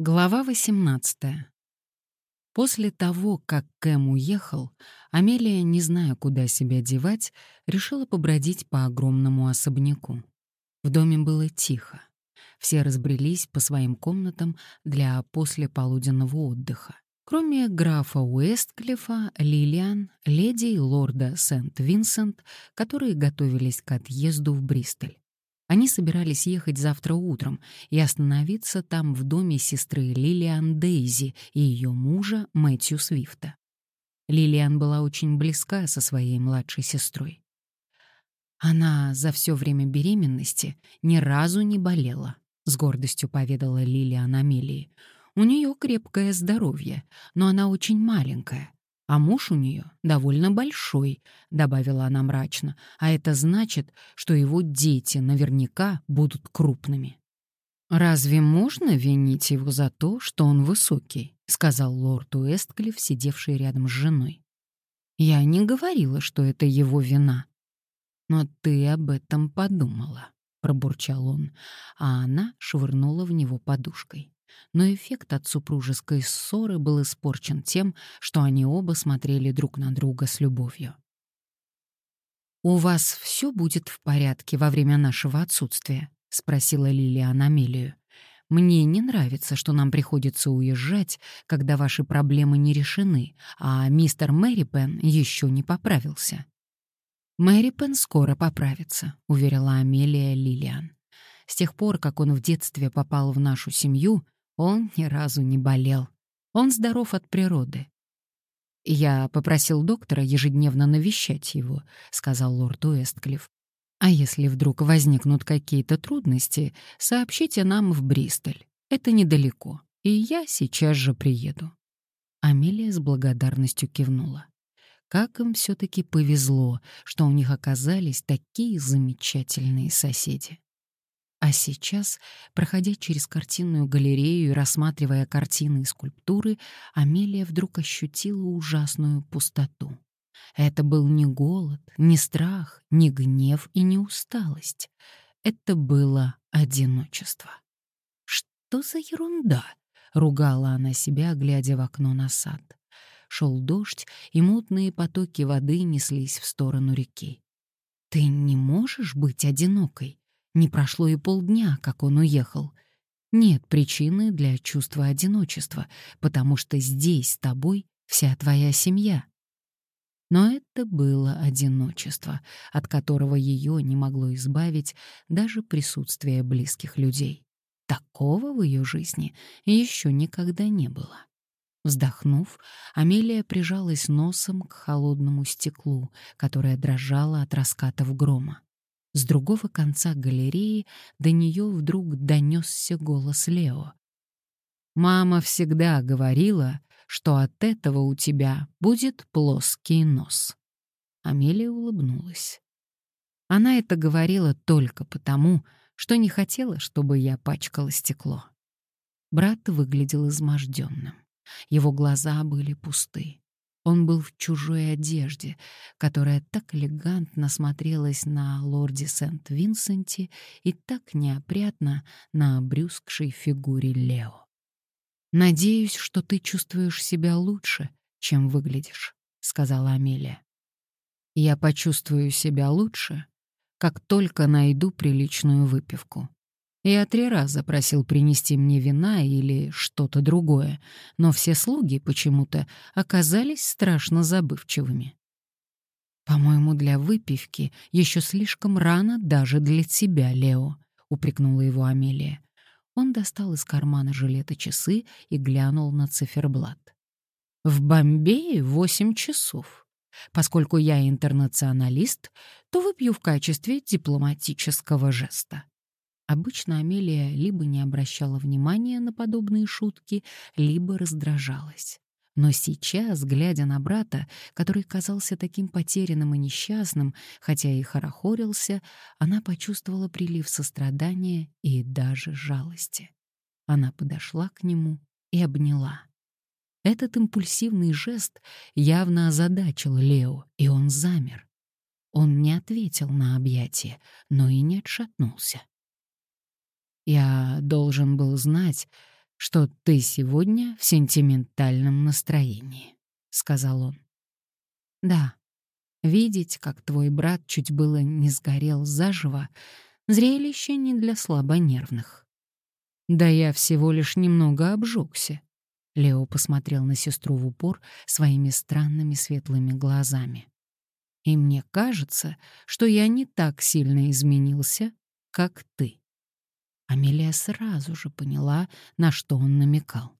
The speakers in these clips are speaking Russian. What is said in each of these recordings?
Глава 18. После того, как Кэм уехал, Амелия, не зная, куда себя девать, решила побродить по огромному особняку. В доме было тихо. Все разбрелись по своим комнатам для послеполуденного отдыха. Кроме графа Уэстклифа, Лилиан, леди и лорда Сент-Винсент, которые готовились к отъезду в Бристоль. Они собирались ехать завтра утром и остановиться там в доме сестры Лилиан Дейзи и ее мужа Мэтью Свифта. Лилиан была очень близка со своей младшей сестрой. Она за все время беременности ни разу не болела, с гордостью поведала Лилиан Амелии. У нее крепкое здоровье, но она очень маленькая, а муж у нее довольно большой, добавила она мрачно, а это значит, что его дети наверняка будут крупными. Разве можно винить его за то, что он высокий? сказал лорд Уэстклифф, сидевший рядом с женой. Я не говорила, что это его вина. Но ты об этом подумала, пробурчал он, а она швырнула в него подушкой но эффект от супружеской ссоры был испорчен тем, что они оба смотрели друг на друга с любовью. «У вас все будет в порядке во время нашего отсутствия?» — спросила Лилиан Амелию. «Мне не нравится, что нам приходится уезжать, когда ваши проблемы не решены, а мистер Мэрипен еще не поправился». «Мэрипен скоро поправится», — уверила Амелия Лилиан. С тех пор, как он в детстве попал в нашу семью, он ни разу не болел. Он здоров от природы. «Я попросил доктора ежедневно навещать его», — сказал лорд Уэстклифф. «А если вдруг возникнут какие-то трудности, сообщите нам в Бристоль. Это недалеко, и я сейчас же приеду». Амелия с благодарностью кивнула. Как им все таки повезло, что у них оказались такие замечательные соседи. А сейчас, проходя через картинную галерею и рассматривая картины и скульптуры, Амелия вдруг ощутила ужасную пустоту. Это был не голод, не страх, не гнев и не усталость. Это было одиночество. «Что за ерунда?» — ругала она себя, глядя в окно на сад. Шел дождь, и мутные потоки воды неслись в сторону реки. «Ты не можешь быть одинокой», не прошло и полдня, как он уехал. Нет причины для чувства одиночества, потому что здесь с тобой вся твоя семья. Но это было одиночество, от которого ее не могло избавить даже присутствие близких людей. Такого в ее жизни еще никогда не было. Вздохнув, Амелия прижалась носом к холодному стеклу, которое дрожало от раскатов грома. С другого конца галереи до нее вдруг донесся голос Лео. «Мама всегда говорила, что от этого у тебя будет плоский нос». Амелия улыбнулась. Она это говорила только потому, что не хотела, чтобы я пачкала стекло. Брат выглядел изможденным. Его глаза были пусты. Он был в чужой одежде, которая так элегантно смотрелась на лорде Сент-Винсенте и так неопрятно на обрюзгшей фигуре Лео. «Надеюсь, что ты чувствуешь себя лучше, чем выглядишь», — сказала Амелия. «Я почувствую себя лучше, как только найду приличную выпивку. Я три раза просил принести мне вина или что-то другое, но все слуги почему-то оказались страшно забывчивыми. «По-моему, для выпивки еще слишком рано даже для тебя, Лео», — упрекнула его Амелия. Он достал из кармана жилета часы и глянул на циферблат. «В Бомбее восемь часов. Поскольку я интернационалист, то выпью в качестве дипломатического жеста. Обычно Амелия либо не обращала внимания на подобные шутки, либо раздражалась. Но сейчас, глядя на брата, который казался таким потерянным и несчастным, хотя и хорохорился, она почувствовала прилив сострадания и даже жалости. Она подошла к нему и обняла. Этот импульсивный жест явно озадачил Лео, и он замер. Он не ответил на объятие, но и не отшатнулся. Я должен был знать, что ты сегодня в сентиментальном настроении», — сказал он. «Да, видеть, как твой брат чуть было не сгорел заживо, зрелище не для слабонервных». «Да я всего лишь немного обжегся», — Лео посмотрел на сестру в упор своими странными светлыми глазами. «И мне кажется, что я не так сильно изменился, как ты». Амелия сразу же поняла, на что он намекал.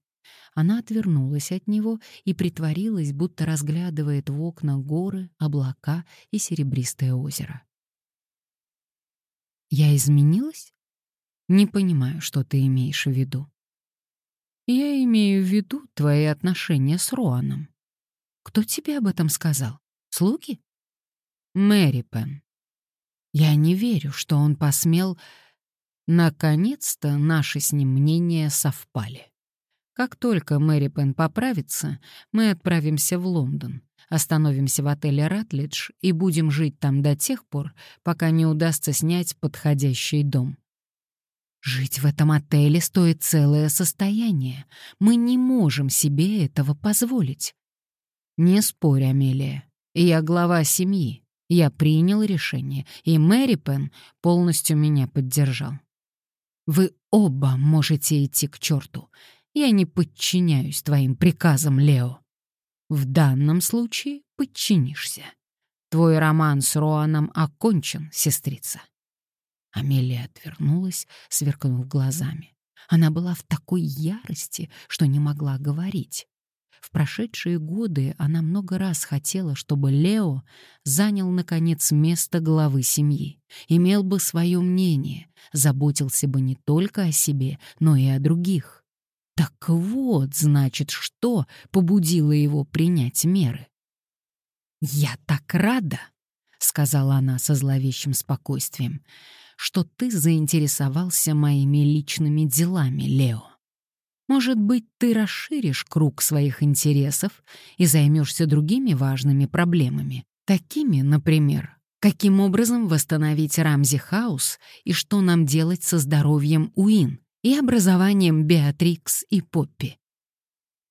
Она отвернулась от него и притворилась, будто разглядывает в окна горы, облака и серебристое озеро. «Я изменилась? Не понимаю, что ты имеешь в виду». «Я имею в виду твои отношения с Роаном. Кто тебе об этом сказал? Слуги?» «Мэри Пен. Я не верю, что он посмел...» Наконец-то наши с ним мнения совпали. Как только Мэри Пен поправится, мы отправимся в Лондон, остановимся в отеле «Ратлидж» и будем жить там до тех пор, пока не удастся снять подходящий дом. Жить в этом отеле стоит целое состояние. Мы не можем себе этого позволить. Не спорь, Амелия. Я глава семьи. Я принял решение, и Мэри Пен полностью меня поддержал. Вы оба можете идти к черту. Я не подчиняюсь твоим приказам, Лео. В данном случае подчинишься. Твой роман с Роаном окончен, сестрица. Амелия отвернулась, сверкнув глазами. Она была в такой ярости, что не могла говорить. В прошедшие годы она много раз хотела, чтобы Лео занял, наконец, место главы семьи, имел бы свое мнение, заботился бы не только о себе, но и о других. Так вот, значит, что побудило его принять меры. «Я так рада», — сказала она со зловещим спокойствием, «что ты заинтересовался моими личными делами, Лео. Может быть, ты расширишь круг своих интересов и займешься другими важными проблемами, такими, например, каким образом восстановить Рамзи Хаус и что нам делать со здоровьем Уин и образованием Беатрикс и Поппи.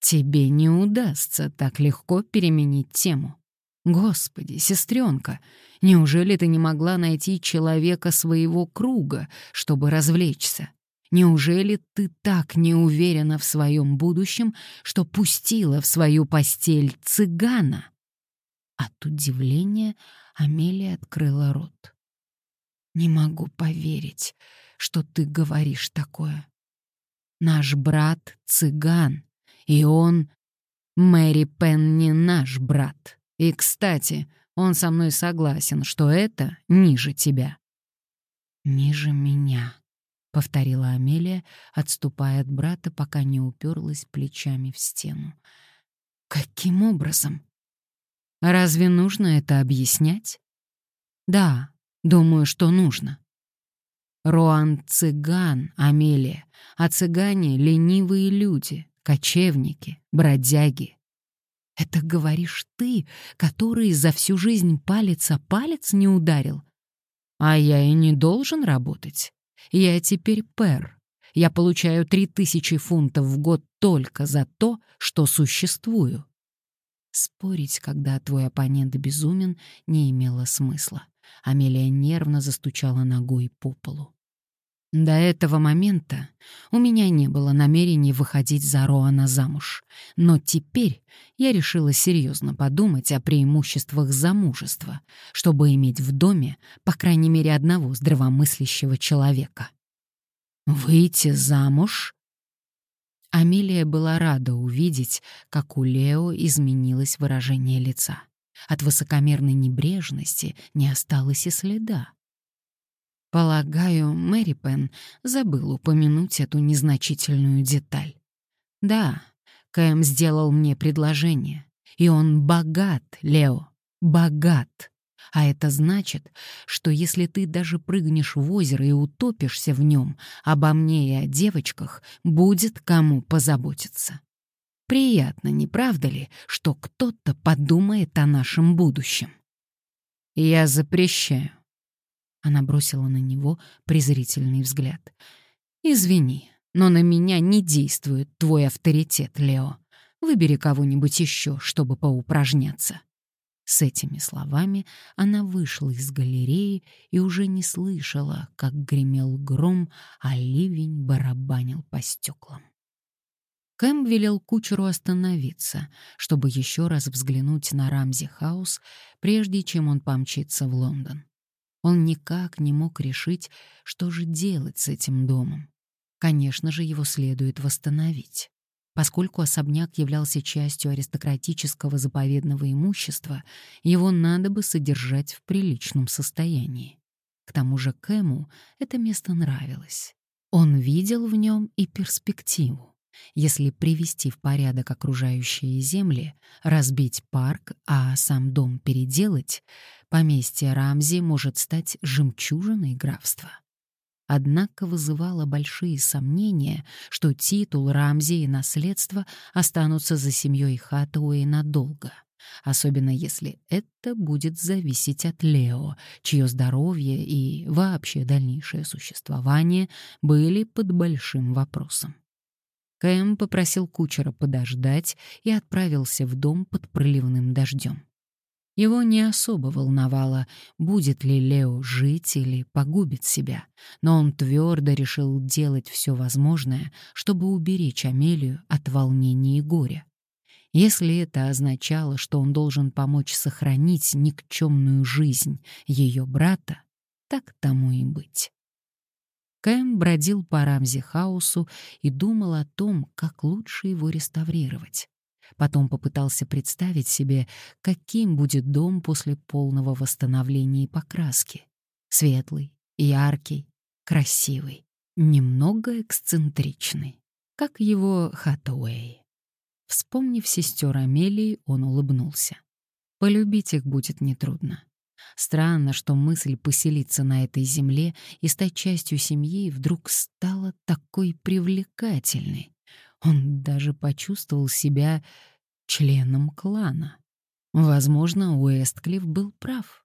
Тебе не удастся так легко переменить тему. Господи, сестренка, неужели ты не могла найти человека своего круга, чтобы развлечься? Неужели ты так не уверена в своем будущем, что пустила в свою постель цыгана?» От удивления Амелия открыла рот. «Не могу поверить, что ты говоришь такое. Наш брат — цыган, и он... Мэри Пен не наш брат. И, кстати, он со мной согласен, что это ниже тебя». «Ниже меня», — повторила Амелия, отступая от брата, пока не уперлась плечами в стену. «Каким образом? Разве нужно это объяснять?» «Да, думаю, что нужно». Роан — цыган, Амелия, а цыгане — ленивые люди, кочевники, бродяги. Это говоришь ты, который за всю жизнь палец о палец не ударил? А я и не должен работать. Я теперь пэр. Я получаю три тысячи фунтов в год только за то, что существую. Спорить, когда твой оппонент безумен, не имело смысла. Амелия нервно застучала ногой по полу. До этого момента у меня не было намерений выходить за Роана замуж, но теперь я решила серьезно подумать о преимуществах замужества, чтобы иметь в доме, по крайней мере, одного здравомыслящего человека. «Выйти замуж?» Амелия была рада увидеть, как у Лео изменилось выражение лица. От высокомерной небрежности не осталось и следа. Полагаю, Мэри Пен забыл упомянуть эту незначительную деталь. Да, Кэм сделал мне предложение, и он богат, Лео, богат. А это значит, что если ты даже прыгнешь в озеро и утопишься в нем, обо мне и о девочках будет кому позаботиться. Приятно, не правда ли, что кто-то подумает о нашем будущем? Я запрещаю она бросила на него презрительный взгляд. «Извини, Но на меня не действует твой авторитет, Лео. Выбери кого-нибудь еще, чтобы поупражняться». С этими словами она вышла из галереи и уже не слышала, как гремел гром, а ливень барабанил по стеклам. Кэм велел кучеру остановиться, чтобы еще раз взглянуть на Рамзи Хаус, прежде чем он помчится в Лондон. Он никак не мог решить, что же делать с этим домом. Конечно же, его следует восстановить. Поскольку особняк являлся частью аристократического заповедного имущества, его надо бы содержать в приличном состоянии. К тому же Кэму это место нравилось. Он видел в нем и перспективу. Если привести в порядок окружающие земли, разбить парк, а сам дом переделать, поместье Рамзи может стать жемчужиной графства однако вызывало большие сомнения, что титул Рамзи и наследство останутся за семьей Хатуэй надолго, особенно если это будет зависеть от Лео, чье здоровье и вообще дальнейшее существование были под большим вопросом. Кэм попросил кучера подождать и отправился в дом под проливным дождем. Его не особо волновало, будет ли Лео жить или погубит себя, но он твердо решил делать все возможное, чтобы уберечь Амелию от волнений и горя. Если это означало, что он должен помочь сохранить никчемную жизнь ее брата, так тому и быть. Кэм бродил по Рамзи-хаусу и думал о том, как лучше его реставрировать. Потом попытался представить себе, каким будет дом после полного восстановления и покраски. Светлый, яркий, красивый, немного эксцентричный, как его Хатуэй. Вспомнив сестер Амелии, он улыбнулся. Полюбить их будет нетрудно. Странно, что мысль поселиться на этой земле и стать частью семьи вдруг стала такой привлекательной. Он даже почувствовал себя членом клана. Возможно, Уэстклифф был прав.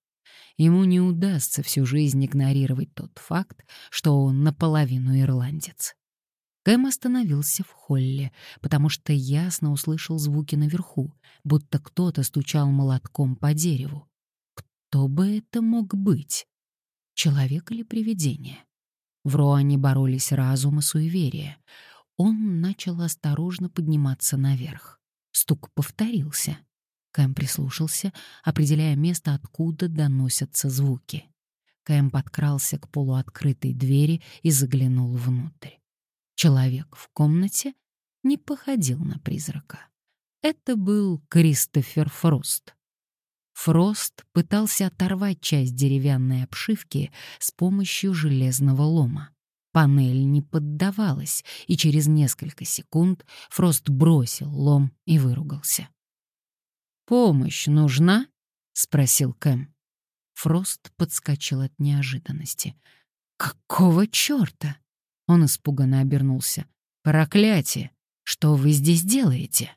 Ему не удастся всю жизнь игнорировать тот факт, что он наполовину ирландец. Кэм остановился в холле, потому что ясно услышал звуки наверху, будто кто-то стучал молотком по дереву. Кто бы это мог быть? Человек или привидение? В Роане боролись разум и суеверие он начал осторожно подниматься наверх. Стук повторился. Кэм прислушался, определяя место, откуда доносятся звуки. Кэм подкрался к полуоткрытой двери и заглянул внутрь. Человек в комнате не походил на призрака. Это был Кристофер Фрост. Фрост пытался оторвать часть деревянной обшивки с помощью железного лома. Панель не поддавалась, и через несколько секунд Фрост бросил лом и выругался. «Помощь нужна?» — спросил Кэм. Фрост подскочил от неожиданности. «Какого чёрта?» Он испуганно обернулся. «Проклятие! Что вы здесь делаете?»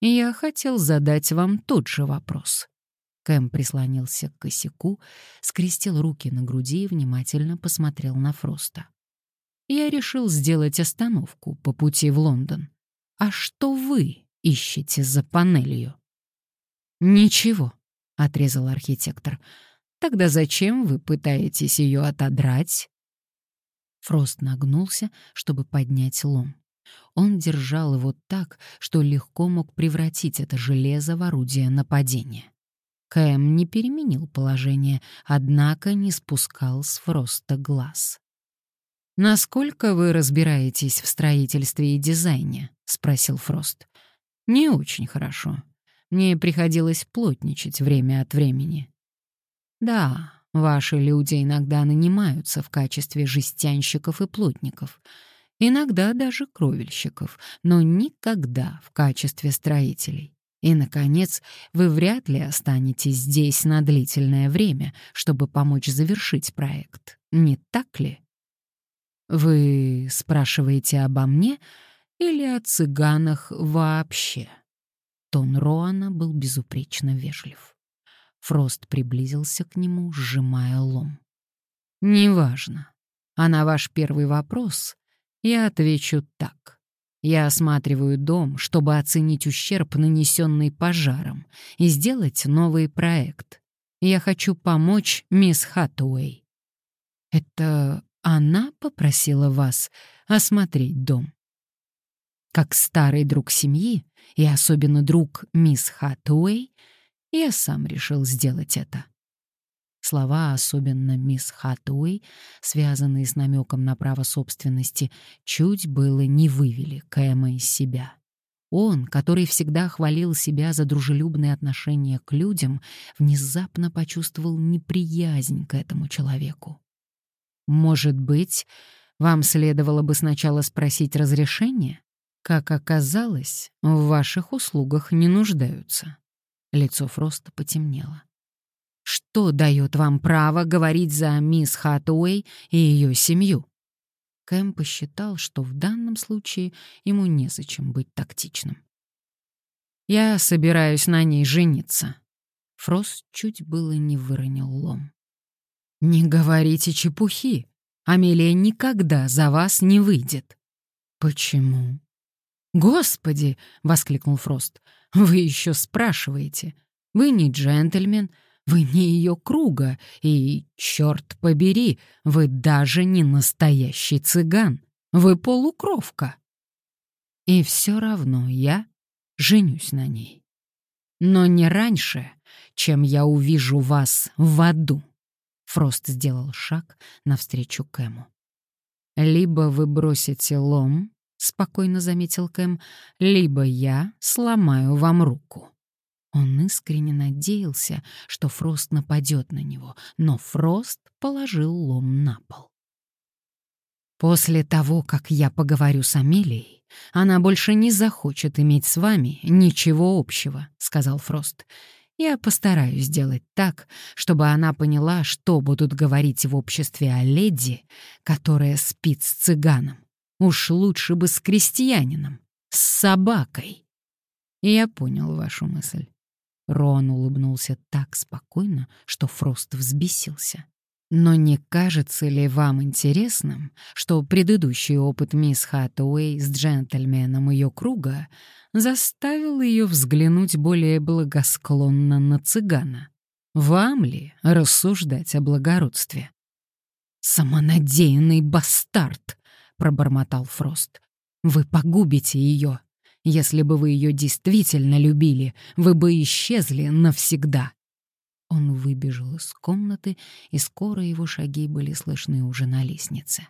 «Я хотел задать вам тот же вопрос», Кэм прислонился к косяку, скрестил руки на груди и внимательно посмотрел на Фроста. «Я решил сделать остановку по пути в Лондон. А что вы ищете за панелью?» «Ничего», — отрезал архитектор. «Тогда зачем вы пытаетесь ее отодрать?» Фрост нагнулся, чтобы поднять лом. Он держал его так, что легко мог превратить это железо в орудие нападения. Кэм не переменил положение, однако не спускал с Фроста глаз. «Насколько вы разбираетесь в строительстве и дизайне?» — спросил Фрост. «Не очень хорошо. Мне приходилось плотничать время от времени». «Да, ваши люди иногда нанимаются в качестве жестянщиков и плотников, иногда даже кровельщиков, но никогда в качестве строителей. И, наконец, вы вряд ли останетесь здесь на длительное время, чтобы помочь завершить проект, не так ли? Вы спрашиваете обо мне или о цыганах вообще? Тон Роана был безупречно вежлив. Фрост приблизился к нему, сжимая лом. «Неважно. А на ваш первый вопрос Я отвечу так. Я осматриваю дом, чтобы оценить ущерб, нанесенный пожаром, и сделать новый проект. Я хочу помочь мисс Хатуэй. Это она попросила вас осмотреть дом? Как старый друг семьи, и особенно друг мисс Хатуэй, я сам решил сделать это. Слова, особенно мисс Хатуэй, связанные с намеком на право собственности, чуть было не вывели Кэма из себя. Он, который всегда хвалил себя за дружелюбные отношения к людям, внезапно почувствовал неприязнь к этому человеку. «Может быть, вам следовало бы сначала спросить разрешение? Как оказалось, в ваших услугах не нуждаются». Лицо Фроста потемнело. Что дает вам право говорить за мисс Хатуэй и ее семью? Кэм посчитал, что в данном случае ему незачем быть тактичным. «Я собираюсь на ней жениться». Фрост чуть было не выронил лом. «Не говорите чепухи. Амелия никогда за вас не выйдет». «Почему?» «Господи!» — воскликнул Фрост. «Вы еще спрашиваете. Вы не джентльмен, вы не ее круга, и, черт побери, вы даже не настоящий цыган. Вы полукровка. И все равно я женюсь на ней. Но не раньше, чем я увижу вас в аду. Фрост сделал шаг навстречу Кэму. «Либо вы бросите лом», — спокойно заметил Кэм, — «либо я сломаю вам руку». Он искренне надеялся, что Фрост нападет на него, но Фрост положил лом на пол. «После того, как я поговорю с Амелией, она больше не захочет иметь с вами ничего общего», — сказал Фрост. «Я постараюсь сделать так, чтобы она поняла, что будут говорить в обществе о леди, которая спит с цыганом. Уж лучше бы с крестьянином, с собакой». «Я понял вашу мысль. Рон улыбнулся так спокойно, что Фрост взбесился. Но не кажется ли вам интересным, что предыдущий опыт мисс Хаттуэй с джентльменом ее круга заставил ее взглянуть более благосклонно на цыгана? Вам ли рассуждать о благородстве? «Самонадеянный бастард!» — пробормотал Фрост. «Вы погубите ее, если бы вы ее действительно любили, вы бы исчезли навсегда. Он выбежал из комнаты, и скоро его шаги были слышны уже на лестнице.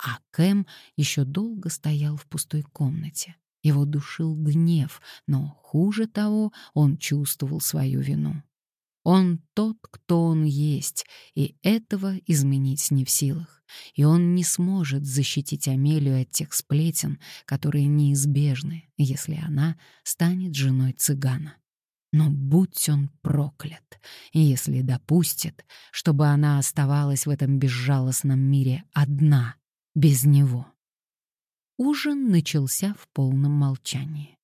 А Кэм еще долго стоял в пустой комнате. Его душил гнев, но хуже того, он чувствовал свою вину. Он тот, кто он есть, и этого изменить не в силах. И он не сможет защитить Амелию от тех сплетен, которые неизбежны, если она станет женой цыгана. Но будь он проклят, если допустит, чтобы она оставалась в этом безжалостном мире одна, без него. Ужин начался в полном молчании.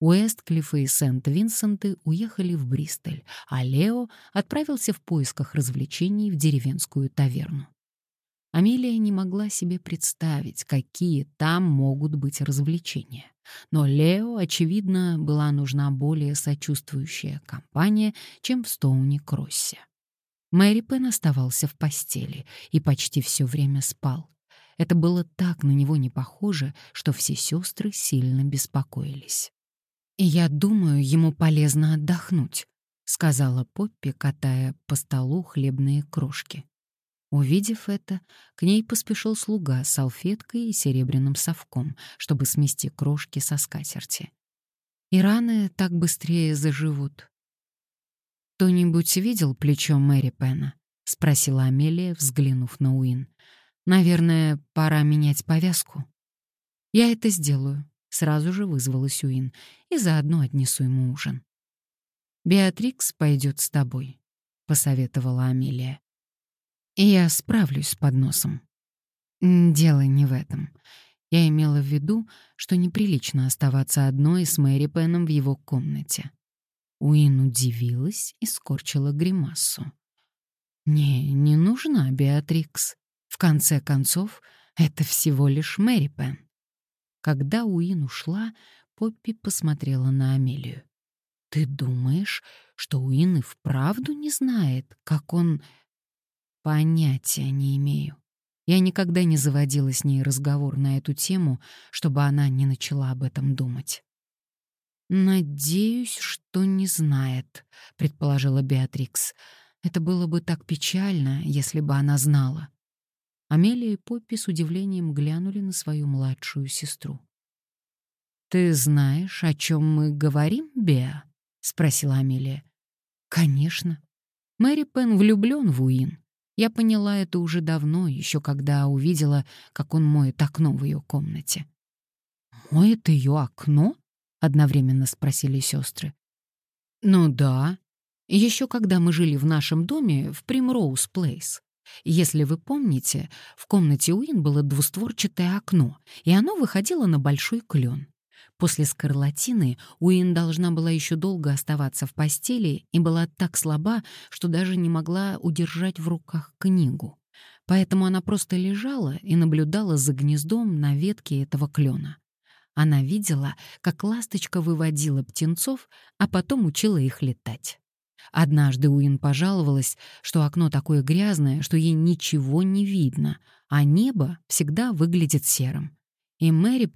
Уэстклифф и Сент-Винсенты уехали в Бристоль, а Лео отправился в поисках развлечений в деревенскую таверну. Амелия не могла себе представить, какие там могут быть развлечения. Но Лео, очевидно, была нужна более сочувствующая компания, чем в Стоуне-Кроссе. Мэри Пен оставался в постели и почти все время спал. Это было так на него не похоже, что все сестры сильно беспокоились. «Я думаю, ему полезно отдохнуть», — сказала Поппи, катая по столу хлебные крошки. Увидев это, к ней поспешил слуга с салфеткой и серебряным совком, чтобы смести крошки со скатерти. И раны так быстрее заживут. «Кто-нибудь видел плечо Мэри Пена?» — спросила Амелия, взглянув на Уин. «Наверное, пора менять повязку». «Я это сделаю», Сразу же вызвалась Уин и заодно отнесу ему ужин. «Беатрикс пойдет с тобой», — посоветовала Амелия. «И я справлюсь с подносом». «Дело не в этом. Я имела в виду, что неприлично оставаться одной с Мэри Пеном в его комнате». Уин удивилась и скорчила гримасу. «Не, не нужна Беатрикс. В конце концов, Это всего лишь Мэри Пен. Когда Уин ушла, Поппи посмотрела на Амелию. «Ты думаешь, что Уин и вправду не знает, как он...» «Понятия не имею. Я никогда не заводила с ней разговор на эту тему, чтобы она не начала об этом думать». «Надеюсь, что не знает», — предположила Беатрикс. «Это было бы так печально, если бы она знала». Амелия и Поппи с удивлением глянули на свою младшую сестру. «Ты знаешь, о чем мы говорим, Беа?» — спросила Амелия. «Конечно. Мэри Пен влюблен в Уин. Я поняла это уже давно, еще когда увидела, как он моет окно в ее комнате». «Моет ее окно?» — одновременно спросили сестры. «Ну да. Еще когда мы жили в нашем доме в Примроуз Плейс. Если вы помните, в комнате Уин было двустворчатое окно, и оно выходило на большой клен. После скарлатины Уин должна была еще долго оставаться в постели и была так слаба, что даже не могла удержать в руках книгу. Поэтому она просто лежала и наблюдала за гнездом на ветке этого клена. Она видела, как ласточка выводила птенцов, а потом учила их летать. Однажды Уин пожаловалась, что окно такое грязное, что ей ничего не видно, а небо всегда выглядит серым. И Мэри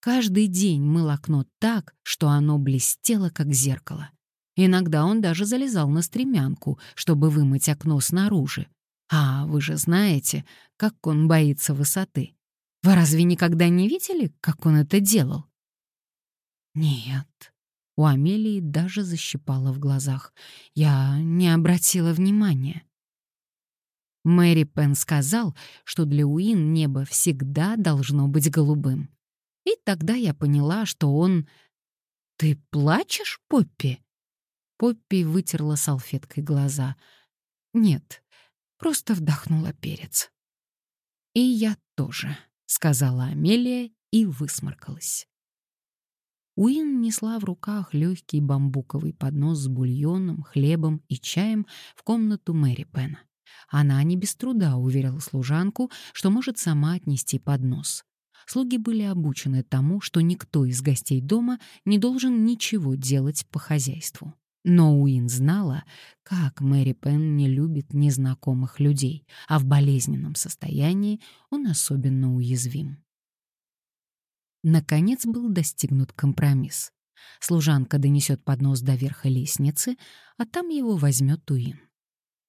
каждый день мыл окно так, что оно блестело, как зеркало. Иногда он даже залезал на стремянку, чтобы вымыть окно снаружи. А вы же знаете, как он боится высоты. Вы разве никогда не видели, как он это делал? Нет. У Амелии даже защипало в глазах. Я не обратила внимания. Мэри Пен сказал, что для Уин небо всегда должно быть голубым. И тогда я поняла, что он... «Ты плачешь, Поппи?» Поппи вытерла салфеткой глаза. «Нет, просто вдохнула перец». «И я тоже», — сказала Амелия и высморкалась. Уин несла в руках легкий бамбуковый поднос с бульоном, хлебом и чаем в комнату Мэри Пена. Она не без труда уверила служанку, что может сама отнести поднос. Слуги были обучены тому, что никто из гостей дома не должен ничего делать по хозяйству. Но Уин знала, как Мэри Пен не любит незнакомых людей, а в болезненном состоянии он особенно уязвим. Наконец был достигнут компромисс. Служанка донесет поднос до верха лестницы, а там его возьмет Уин.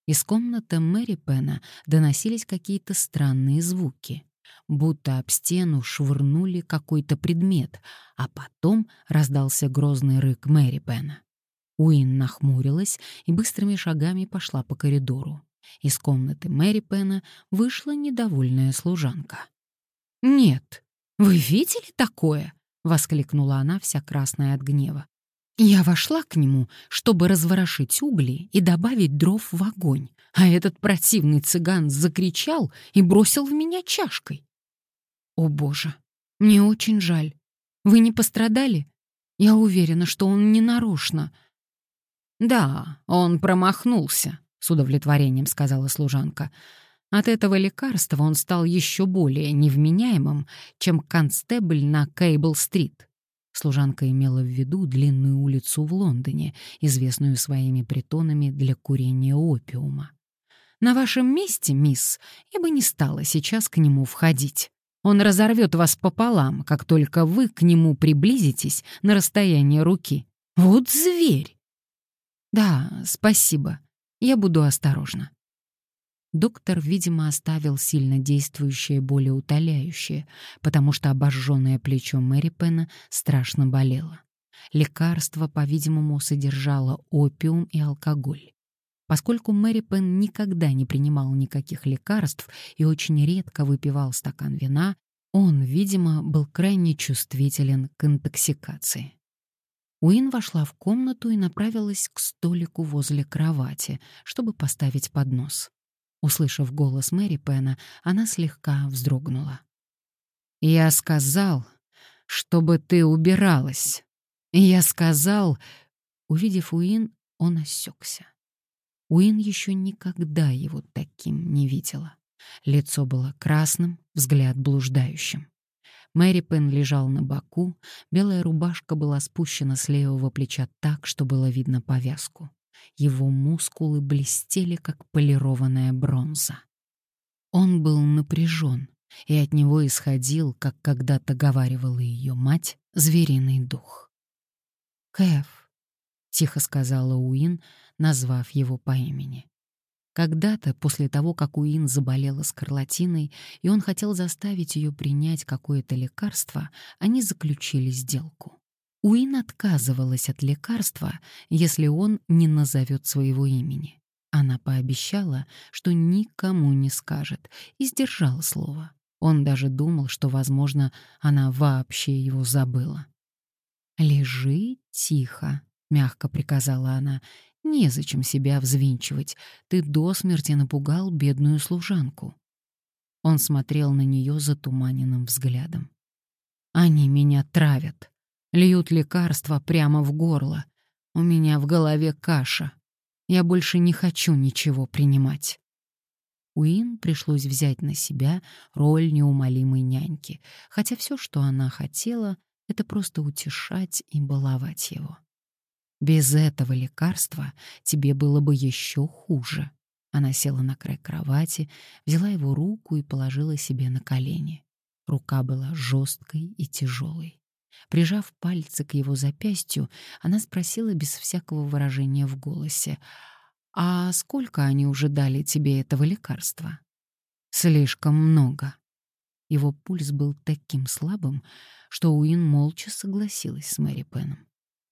Из комнаты Мэри Пена доносились какие-то странные звуки, будто об стену швырнули какой-то предмет, а потом раздался грозный рык Мэри Пена. Уин нахмурилась и быстрыми шагами пошла по коридору. Из комнаты Мэри Пена вышла недовольная служанка. «Нет, вы видели такое?» — воскликнула она, вся красная от гнева. Я вошла к нему, чтобы разворошить угли и добавить дров в огонь, а этот противный цыган закричал и бросил в меня чашкой. «О, Боже, мне очень жаль. Вы не пострадали? Я уверена, что он не нарочно», «Да, он промахнулся», — с удовлетворением сказала служанка. От этого лекарства он стал еще более невменяемым, чем констебль на Кейбл-стрит. Служанка имела в виду длинную улицу в Лондоне, известную своими притонами для курения опиума. «На вашем месте, мисс, я бы не стала сейчас к нему входить. Он разорвет вас пополам, как только вы к нему приблизитесь на расстояние руки. Вот зверь!» «Да, спасибо. Я буду осторожна». Доктор, видимо, оставил сильно действующее болеутоляющее, потому что обожженное плечо Мэри Пена страшно болело. Лекарство, по-видимому, содержало опиум и алкоголь. Поскольку Мэри Пен никогда не принимал никаких лекарств и очень редко выпивал стакан вина, он, видимо, был крайне чувствителен к интоксикации. Уин вошла в комнату и направилась к столику возле кровати, чтобы поставить поднос. Услышав голос Мэри Пена, она слегка вздрогнула. «Я сказал, чтобы ты убиралась. Я сказал...» Увидев Уин, он осекся. Уин еще никогда его таким не видела. Лицо было красным, взгляд блуждающим. Мэри Пен лежал на боку, белая рубашка была спущена с левого плеча так, что было видно повязку. Его мускулы блестели, как полированная бронза. Он был напряжен, и от него исходил, как когда-то говаривала ее мать, звериный дух. «Кэф», — тихо сказала Уин, назвав его по имени. Когда-то, после того, как Уин заболела скарлатиной, и он хотел заставить ее принять какое-то лекарство, они заключили сделку. Уин отказывалась от лекарства, если он не назовет своего имени. Она пообещала, что никому не скажет, и сдержала слово. Он даже думал, что, возможно, она вообще его забыла. «Лежи тихо», — мягко приказала она, Незачем себя взвинчивать. Ты до смерти напугал бедную служанку. Он смотрел на нее затуманенным взглядом. Они меня травят. Льют лекарства прямо в горло. У меня в голове каша. Я больше не хочу ничего принимать. Уин пришлось взять на себя роль неумолимой няньки, хотя все, что она хотела, это просто утешать и баловать его. Без этого лекарства тебе было бы еще хуже. Она села на край кровати, взяла его руку и положила себе на колени. Рука была жесткой и тяжелой. Прижав пальцы к его запястью, она спросила без всякого выражения в голосе, «А сколько они уже дали тебе этого лекарства?» «Слишком много». Его пульс был таким слабым, что Уин молча согласилась с Мэри Пеном.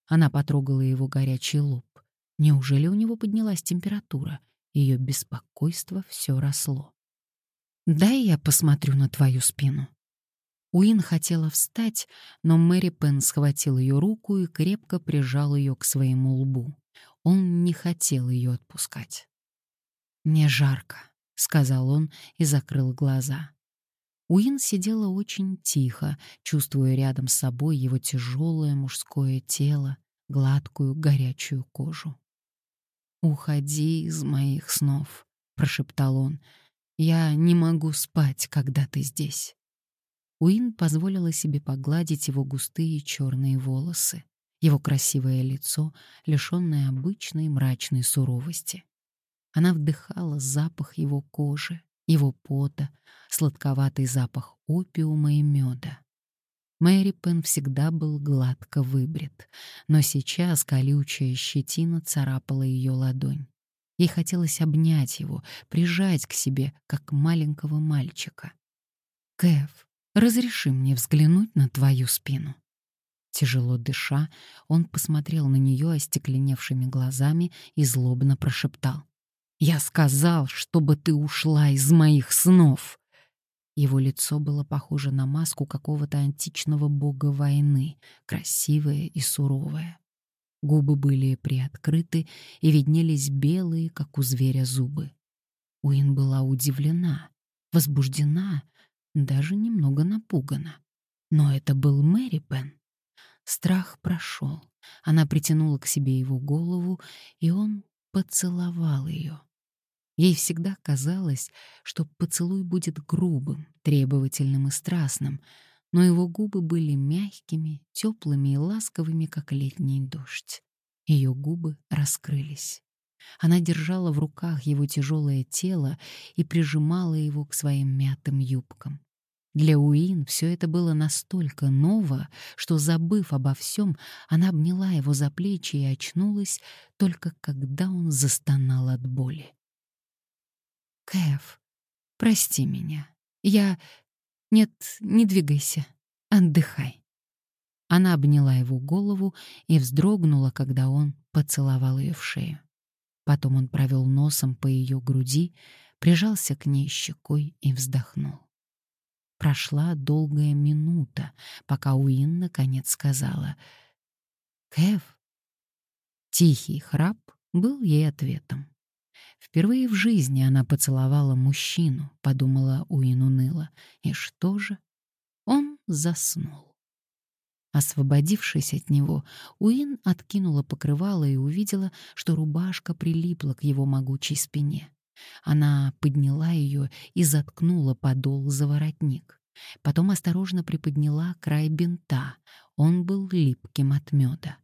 Она потрогала его горячий лоб. Неужели у него поднялась температура? Ее беспокойство все росло. «Дай я посмотрю на твою спину». Уин хотела встать, но Мэри Пен схватил ее руку и крепко прижал ее к своему лбу. Он не хотел ее отпускать. «Мне жарко», — сказал он и закрыл глаза. Уин сидела очень тихо, чувствуя рядом с собой его тяжелое мужское тело, гладкую горячую кожу. «Уходи из моих снов», — прошептал он. «Я не могу спать, когда ты здесь». Уин позволила себе погладить его густые черные волосы, его красивое лицо, лишенное обычной мрачной суровости. Она вдыхала запах его кожи, его пота, сладковатый запах опиума и меда. Мэри Пен всегда был гладко выбрит, но сейчас колючая щетина царапала ее ладонь. Ей хотелось обнять его, прижать к себе, как маленького мальчика. «Кэв, разреши мне взглянуть на твою спину». Тяжело дыша, он посмотрел на нее остекленевшими глазами и злобно прошептал. Я сказал, чтобы ты ушла из моих снов. Его лицо было похоже на маску какого-то античного бога войны, красивое и суровое. Губы были приоткрыты и виднелись белые, как у зверя, зубы. Уин была удивлена, возбуждена, даже немного напугана. Но это был Мэри Пен. Страх прошел. Она притянула к себе его голову, и он поцеловал ее. Ей всегда казалось, что поцелуй будет грубым, требовательным и страстным, но его губы были мягкими, теплыми и ласковыми, как летний дождь. Ее губы раскрылись. Она держала в руках его тяжелое тело и прижимала его к своим мятым юбкам. Для Уин все это было настолько ново, что, забыв обо всем, она обняла его за плечи и очнулась только когда он застонал от боли. Кэф, прости меня. Я... Нет, не двигайся. Отдыхай. Она обняла его голову и вздрогнула, когда он поцеловал ее в шею. Потом он провел носом по ее груди, прижался к ней щекой и вздохнул. Прошла долгая минута, пока Уин наконец сказала «Кэв». Тихий храп был ей ответом. Впервые в жизни она поцеловала мужчину, подумала Уин уныло. И что же? Он заснул. Освободившись от него, Уин откинула покрывало и увидела, что рубашка прилипла к его могучей спине. Она подняла ее и заткнула подол за воротник. Потом осторожно приподняла край бинта. Он был липким от меда.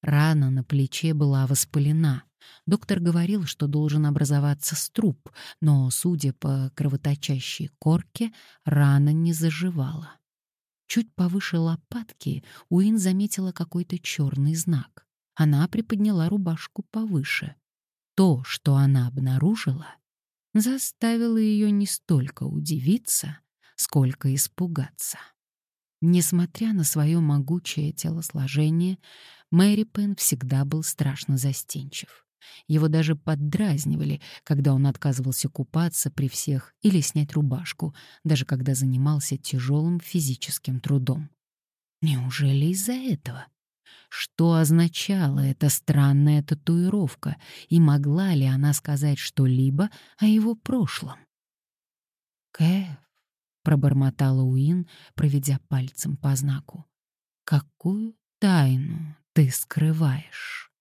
Рана на плече была воспалена. Доктор говорил, что должен образоваться струп, но, судя по кровоточащей корке, рана не заживала. Чуть повыше лопатки Уин заметила какой-то черный знак. Она приподняла рубашку повыше. То, что она обнаружила, заставило ее не столько удивиться, сколько испугаться. Несмотря на свое могучее телосложение, Мэри Пен всегда был страшно застенчив. Его даже поддразнивали, когда он отказывался купаться при всех или снять рубашку, даже когда занимался тяжелым физическим трудом. Неужели из-за этого? Что означала эта странная татуировка, и могла ли она сказать что-либо о его прошлом? «Кэф», — пробормотала Уин, проведя пальцем по знаку, — «какую тайну ты скрываешь?»